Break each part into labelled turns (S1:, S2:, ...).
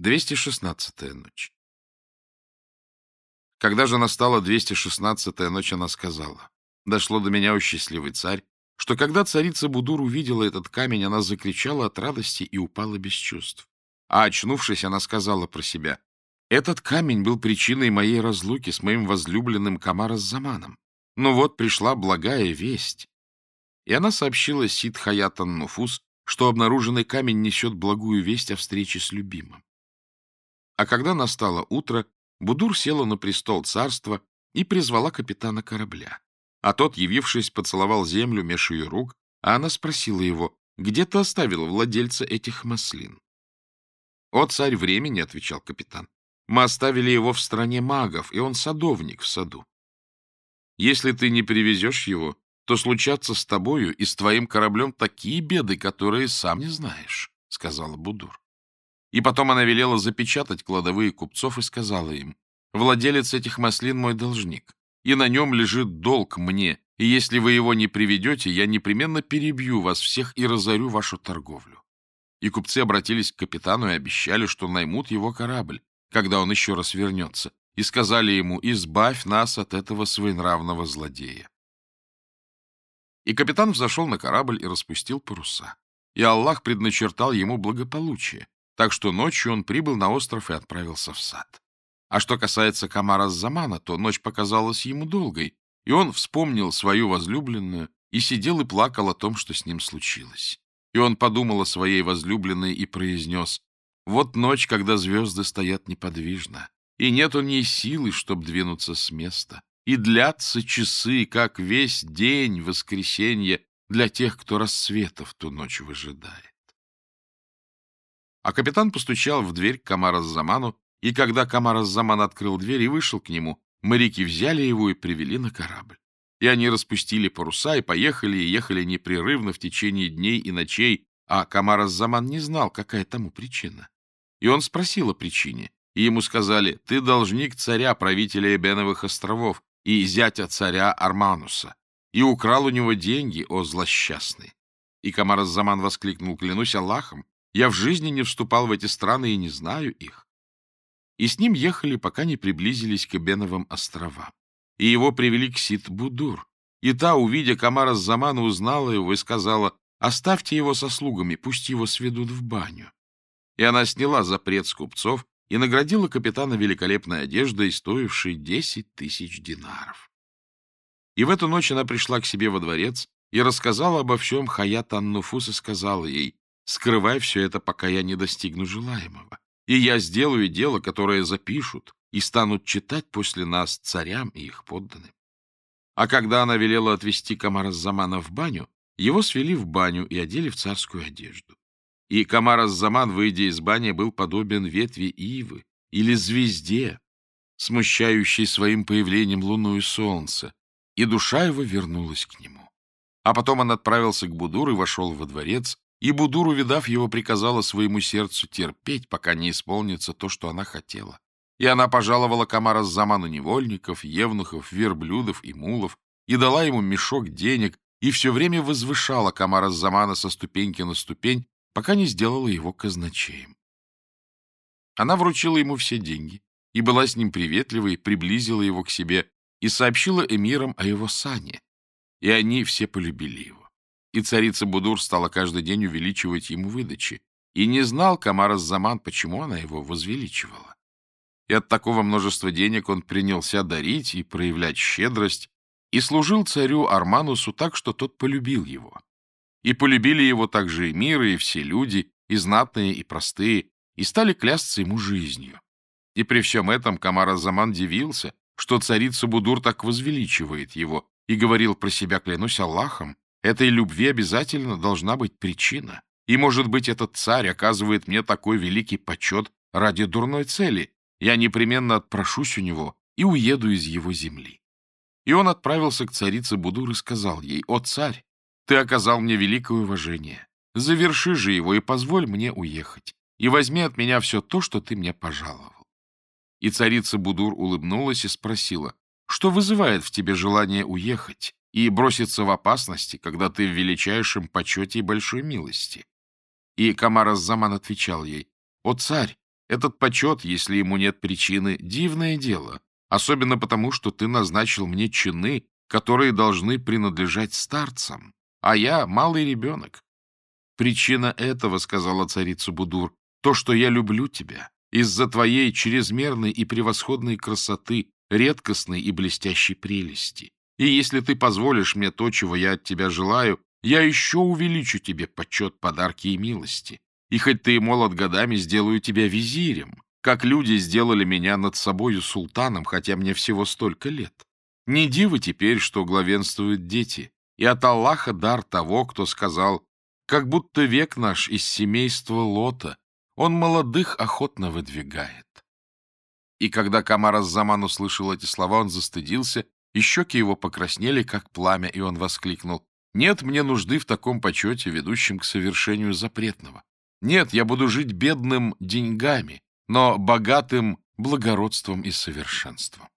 S1: 216-я ночь. Когда же настала 216-я ночь, она сказала, «Дошло до меня, о счастливый царь, что когда царица Будур увидела этот камень, она закричала от радости и упала без чувств. А очнувшись, она сказала про себя, «Этот камень был причиной моей разлуки с моим возлюбленным Камарас-Заманом. Но ну вот пришла благая весть». И она сообщила Сид Хаятан Нуфус, что обнаруженный камень несёт благую весть о встрече с любимым. А когда настало утро, Будур села на престол царства и призвала капитана корабля. А тот, явившись, поцеловал землю меж ее рук, а она спросила его, где ты оставила владельца этих маслин? — О, царь времени, — отвечал капитан. — Мы оставили его в стране магов, и он садовник в саду. Если ты не привезешь его, то случатся с тобою и с твоим кораблем такие беды, которые сам не знаешь, — сказала Будур. И потом она велела запечатать кладовые купцов и сказала им, «Владелец этих маслин мой должник, и на нем лежит долг мне, и если вы его не приведете, я непременно перебью вас всех и разорю вашу торговлю». И купцы обратились к капитану и обещали, что наймут его корабль, когда он еще раз вернется, и сказали ему «Избавь нас от этого своенравного злодея». И капитан взошел на корабль и распустил паруса. И Аллах предначертал ему благополучие, так что ночью он прибыл на остров и отправился в сад. А что касается Камара Замана, то ночь показалась ему долгой, и он вспомнил свою возлюбленную и сидел и плакал о том, что с ним случилось. И он подумал о своей возлюбленной и произнес, «Вот ночь, когда звезды стоят неподвижно, и нет у ней силы, чтобы двинуться с места, и длятся часы, как весь день воскресенья для тех, кто рассвета в ту ночь выжидает. А капитан постучал в дверь к Камара-Заману, и когда Камара-Заман открыл дверь и вышел к нему, моряки взяли его и привели на корабль. И они распустили паруса и поехали, и ехали непрерывно в течение дней и ночей, а Камара-Заман не знал, какая тому причина. И он спросил о причине, и ему сказали, «Ты должник царя, правителя Эбеновых островов, и зятя царя Армануса, и украл у него деньги, о злосчастный». И Камар-Заман воскликнул, клянусь Аллахом, я в жизни не вступал в эти страны и не знаю их. И с ним ехали, пока не приблизились к Эбеновым островам. И его привели к Сит-Будур. И та, увидя Камара Замана, узнала его и сказала, «Оставьте его со слугами, пусть его сведут в баню». И она сняла запрет с купцов и наградила капитана великолепной одеждой, стоившей десять тысяч динаров. И в эту ночь она пришла к себе во дворец и рассказала обо всем Хаят Аннуфус и сказала ей, скрывай все это, пока я не достигну желаемого. И я сделаю дело, которое запишут и станут читать после нас царям и их подданным. А когда она велела отвезти Камара-Замана в баню, его свели в баню и одели в царскую одежду. И Камара-Заман, выйдя из бани, был подобен ветви ивы или звезде, смущающей своим появлением луну и солнце, и душа его вернулась к нему. А потом он отправился к Будур и вошел во дворец, и Будур, увидав его, приказала своему сердцу терпеть, пока не исполнится то, что она хотела. И она пожаловала Камара заману невольников, евнухов, верблюдов и мулов, и дала ему мешок денег, и все время возвышала Камара замана со ступеньки на ступень, пока не сделала его казначеем. Она вручила ему все деньги и была с ним приветливой, приблизила его к себе и сообщила эмирам о его сане, и они все полюбили его и царица Будур стала каждый день увеличивать ему выдачи. И не знал Камарас Заман, почему она его возвеличивала. И от такого множества денег он принялся дарить и проявлять щедрость, и служил царю Арманусу так, что тот полюбил его. И полюбили его также и миры, и все люди, и знатные, и простые, и стали клясться ему жизнью. И при всем этом Камарас Заман дивился, что царица Будур так возвеличивает его, и говорил про себя, клянусь Аллахом, Этой любви обязательно должна быть причина. И, может быть, этот царь оказывает мне такой великий почет ради дурной цели. Я непременно отпрошусь у него и уеду из его земли. И он отправился к царице Будур и сказал ей, «О, царь, ты оказал мне великое уважение. Заверши же его и позволь мне уехать, и возьми от меня все то, что ты мне пожаловал». И царица Будур улыбнулась и спросила, «Что вызывает в тебе желание уехать?» и броситься в опасности, когда ты в величайшем почете и большой милости. И Камар заман отвечал ей, «О, царь, этот почет, если ему нет причины, дивное дело, особенно потому, что ты назначил мне чины, которые должны принадлежать старцам, а я малый ребенок. Причина этого, — сказала царица Будур, — то, что я люблю тебя, из-за твоей чрезмерной и превосходной красоты, редкостной и блестящей прелести. И если ты позволишь мне то, чего я от тебя желаю, я еще увеличу тебе почет, подарки и милости. И хоть ты и молод годами, сделаю тебя визирем, как люди сделали меня над собою султаном, хотя мне всего столько лет. Не диво теперь, что главенствуют дети, и от Аллаха дар того, кто сказал, как будто век наш из семейства Лота, он молодых охотно выдвигает. И когда Камар Заман услышал эти слова, он застыдился и щеки его покраснели, как пламя, и он воскликнул. «Нет мне нужды в таком почете, ведущем к совершению запретного. Нет, я буду жить бедным деньгами, но богатым благородством и совершенством».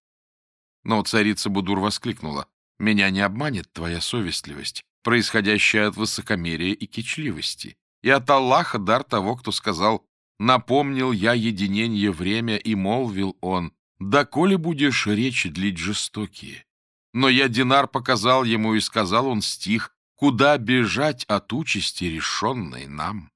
S1: Но царица Будур воскликнула. «Меня не обманет твоя совестливость, происходящая от высокомерия и кичливости, и от Аллаха дар того, кто сказал, «Напомнил я единение время, и молвил он, да коли будешь речи длить жестокие? Но я Динар показал ему, и сказал он стих, «Куда бежать от участи, решенной нам?»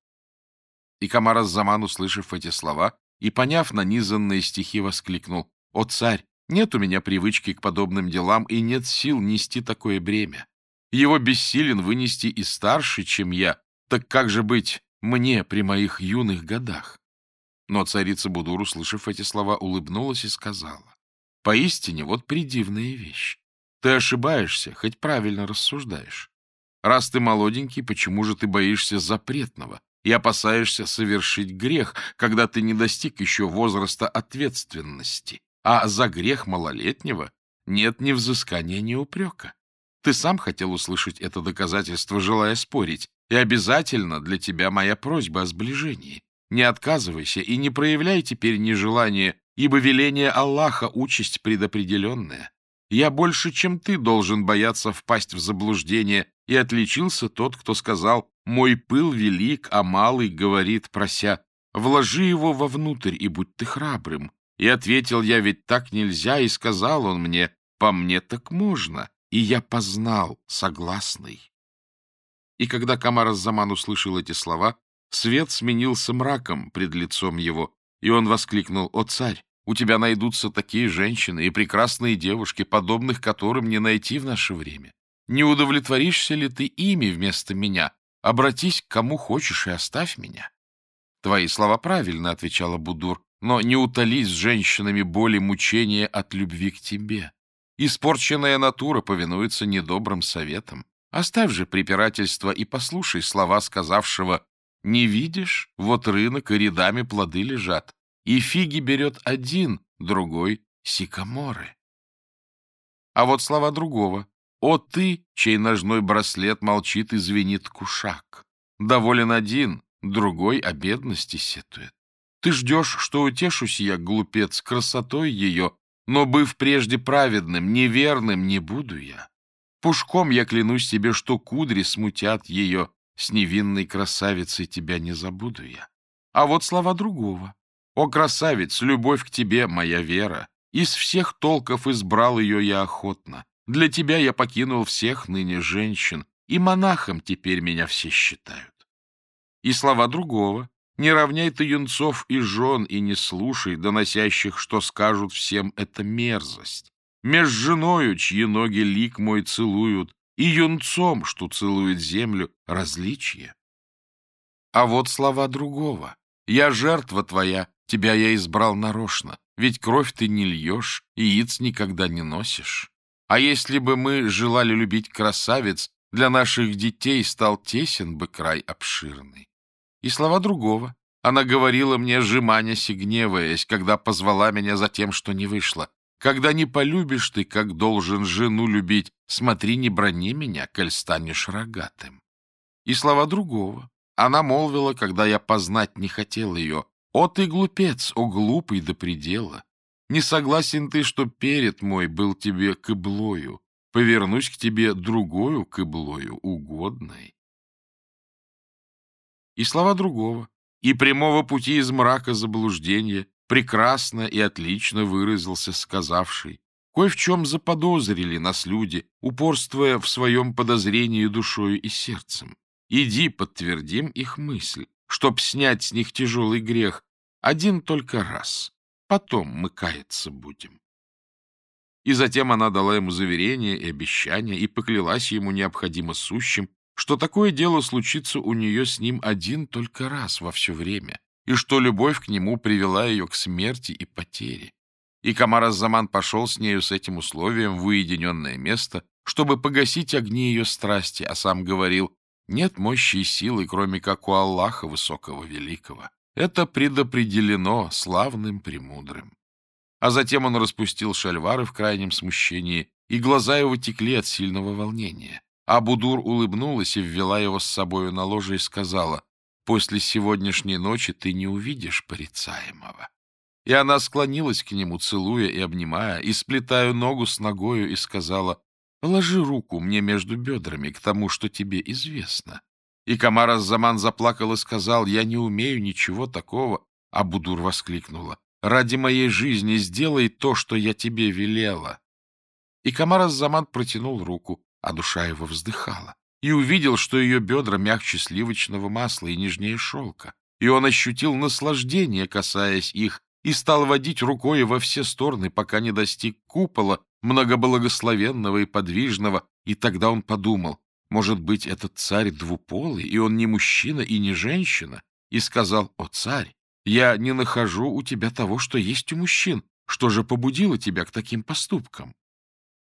S1: И Камар Заман, услышав эти слова и поняв нанизанные стихи, воскликнул, «О, царь, нет у меня привычки к подобным делам, и нет сил нести такое бремя. Его бессилен вынести и старше, чем я, так как же быть мне при моих юных годах?» Но царица Будур, услышав эти слова, улыбнулась и сказала, «Поистине, вот придивная вещь. Ты ошибаешься, хоть правильно рассуждаешь. Раз ты молоденький, почему же ты боишься запретного и опасаешься совершить грех, когда ты не достиг еще возраста ответственности, а за грех малолетнего нет ни взыскания, ни упрека? Ты сам хотел услышать это доказательство, желая спорить, и обязательно для тебя моя просьба о сближении. Не отказывайся и не проявляй теперь нежелание, ибо веление Аллаха — участь предопределенная. Я больше, чем ты, должен бояться впасть в заблуждение, и отличился тот, кто сказал «Мой пыл велик, а малый говорит, прося, вложи его вовнутрь и будь ты храбрым». И ответил я, ведь так нельзя, и сказал он мне, «По мне так можно», и я познал, согласный. И когда Камар Заман услышал эти слова, Свет сменился мраком пред лицом его, и он воскликнул, «О, царь, у тебя найдутся такие женщины и прекрасные девушки, подобных которым не найти в наше время. Не удовлетворишься ли ты ими вместо меня? Обратись к кому хочешь и оставь меня». «Твои слова правильно», — отвечала Будур, «но не утолись с женщинами боли мучения от любви к тебе. Испорченная натура повинуется недобрым советам. Оставь же препирательство и послушай слова сказавшего не видишь? Вот рынок, и рядами плоды лежат. И фиги берет один, другой — сикаморы. А вот слова другого. «О ты, чей ножной браслет молчит и звенит кушак! Доволен один, другой о бедности сетует. Ты ждешь, что утешусь я, глупец, красотой ее, но, быв прежде праведным, неверным не буду я. Пушком я клянусь тебе, что кудри смутят ее, с невинной красавицей тебя не забуду я. А вот слова другого. О, красавец, любовь к тебе, моя вера. Из всех толков избрал ее я охотно. Для тебя я покинул всех ныне женщин, и монахом теперь меня все считают. И слова другого. Не равняй ты юнцов и жен, и не слушай доносящих, что скажут всем это мерзость. Меж женою, чьи ноги лик мой целуют, и юнцом, что целует землю, различие. А вот слова другого. «Я жертва твоя, тебя я избрал нарочно, ведь кровь ты не льешь, яиц никогда не носишь. А если бы мы желали любить красавец, для наших детей стал тесен бы край обширный». И слова другого. Она говорила мне, сжиманясь и гневаясь, когда позвала меня за тем, что не вышло. Когда не полюбишь ты, как должен жену любить, смотри, не брони меня, коль станешь рогатым. И слова другого. Она молвила, когда я познать не хотел ее. О, ты глупец, о, глупый до предела! Не согласен ты, что перед мой был тебе кыблою. Повернусь к тебе другою кыблою, угодной. И слова другого, и прямого пути из мрака заблуждения, прекрасно и отлично выразился сказавший. Кое в чем заподозрили нас люди, упорствуя в своем подозрении душою и сердцем. Иди, подтвердим их мысль, чтоб снять с них тяжелый грех, один только раз. Потом мы каяться будем. И затем она дала ему заверение и обещание, и поклялась ему необходимо сущим, что такое дело случится у нее с ним один только раз во все время, и что любовь к нему привела ее к смерти и потере. И Камар Заман пошел с нею с этим условием в уединенное место, чтобы погасить огни ее страсти, а сам говорил, «Нет мощи и силы, кроме как у Аллаха Высокого Великого. Это предопределено славным премудрым». А затем он распустил шальвары в крайнем смущении, и глаза его текли от сильного волнения. А Будур улыбнулась и ввела его с собою на ложе и сказала, После сегодняшней ночи ты не увидишь порицаемого. И она склонилась к нему, целуя и обнимая, и сплетая ногу с ногою, и сказала, «Ложи руку мне между бедрами к тому, что тебе известно». И Камар Заман заплакал и сказал, «Я не умею ничего такого». А Будур воскликнула, «Ради моей жизни сделай то, что я тебе велела». И Камар Заман протянул руку, а душа его вздыхала и увидел, что ее бедра мягче сливочного масла и нежнее шелка, и он ощутил наслаждение, касаясь их, и стал водить рукой во все стороны, пока не достиг купола, многоблагословенного и подвижного, и тогда он подумал, может быть, этот царь двуполый, и он не мужчина и не женщина, и сказал, о царь, я не нахожу у тебя того, что есть у мужчин, что же побудило тебя к таким поступкам?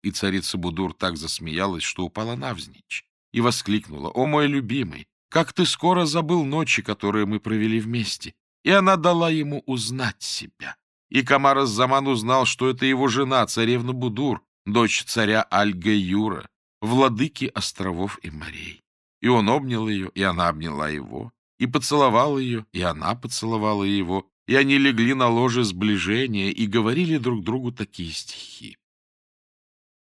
S1: И царица Будур так засмеялась, что упала навзничь и воскликнула. «О, мой любимый, как ты скоро забыл ночи, которые мы провели вместе!» И она дала ему узнать себя. И Камарас Заман узнал, что это его жена, царевна Будур, дочь царя Аль-Гаюра, владыки островов и морей. И он обнял ее, и она обняла его, и поцеловал ее, и она поцеловала его, и они легли на ложе сближения и говорили друг другу такие стихи.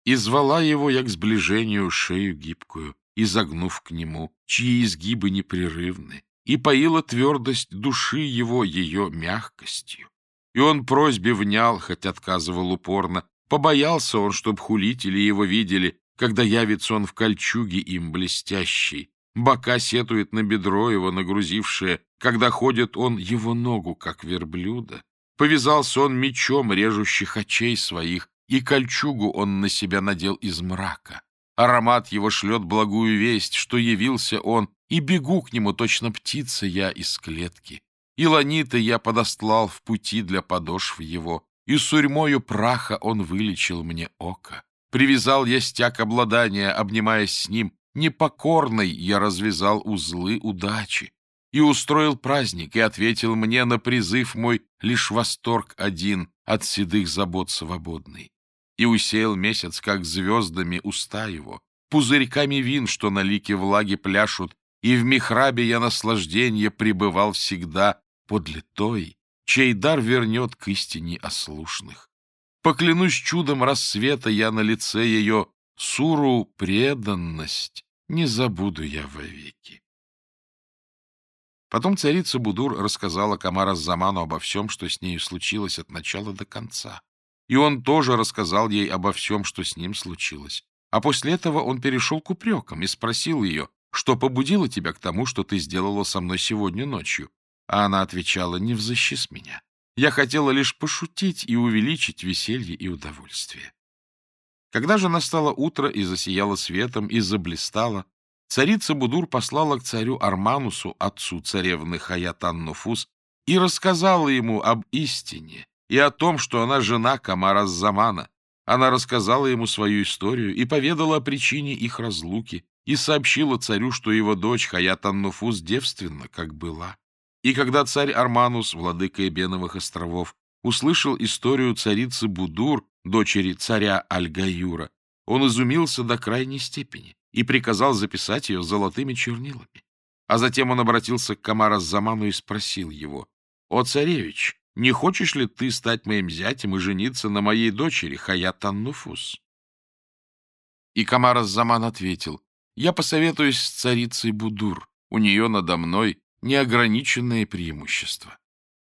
S1: И звала его я к сближению шею гибкую, изогнув к нему, чьи изгибы непрерывны, и поила твердость души его ее мягкостью. И он просьбе внял, хоть отказывал упорно. Побоялся он, чтоб хулить его видели, когда явится он в кольчуге им блестящий. Бока сетует на бедро его нагрузившее, когда ходит он его ногу, как верблюда. Повязался он мечом режущих очей своих, и кольчугу он на себя надел из мрака. Аромат его шлет благую весть, что явился он, и бегу к нему, точно птица я из клетки. И ланиты я подослал в пути для подошв его, и сурьмою праха он вылечил мне око. Привязал я стяг обладания, обнимаясь с ним, непокорной я развязал узлы удачи. И устроил праздник, и ответил мне на призыв мой лишь восторг один от седых забот свободный и усеял месяц, как звездами уста его, пузырьками вин, что на лике влаги пляшут, и в михрабе я наслаждение пребывал всегда подле той, чей дар вернет к истине ослушных. Поклянусь чудом рассвета я на лице ее суру преданность, не забуду я вовеки. Потом царица Будур рассказала Камара Заману обо всем, что с нею случилось от начала до конца и он тоже рассказал ей обо всем, что с ним случилось. А после этого он перешел к упрекам и спросил ее, что побудило тебя к тому, что ты сделала со мной сегодня ночью. А она отвечала, не взыщи с меня. Я хотела лишь пошутить и увеличить веселье и удовольствие. Когда же настало утро и засияло светом, и заблистало, царица Будур послала к царю Арманусу, отцу царевны Хаятан Нуфус, и рассказала ему об истине, и о том, что она жена Камара Замана. Она рассказала ему свою историю и поведала о причине их разлуки, и сообщила царю, что его дочь Хаят Аннуфус девственна, как была. И когда царь Арманус, владыка Эбеновых островов, услышал историю царицы Будур, дочери царя Аль-Гаюра, он изумился до крайней степени и приказал записать ее золотыми чернилами. А затем он обратился к Камара Заману и спросил его, «О, царевич, не хочешь ли ты стать моим зятем и жениться на моей дочери, Хаятаннуфус? И Камар Заман ответил, я посоветуюсь с царицей Будур, у нее надо мной неограниченное преимущество.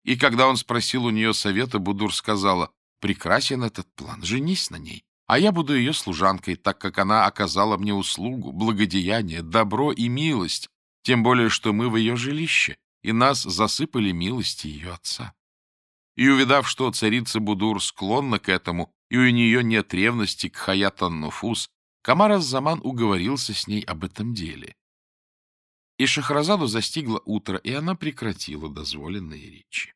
S1: И когда он спросил у нее совета, Будур сказала, прекрасен этот план, женись на ней, а я буду ее служанкой, так как она оказала мне услугу, благодеяние, добро и милость, тем более, что мы в ее жилище, и нас засыпали милости ее отца. И увидав, что царица Будур склонна к этому, и у нее нет ревности к Хаятан Нуфус, Камарас Заман уговорился с ней об этом деле. И Шахразаду застигло утро, и она прекратила дозволенные речи.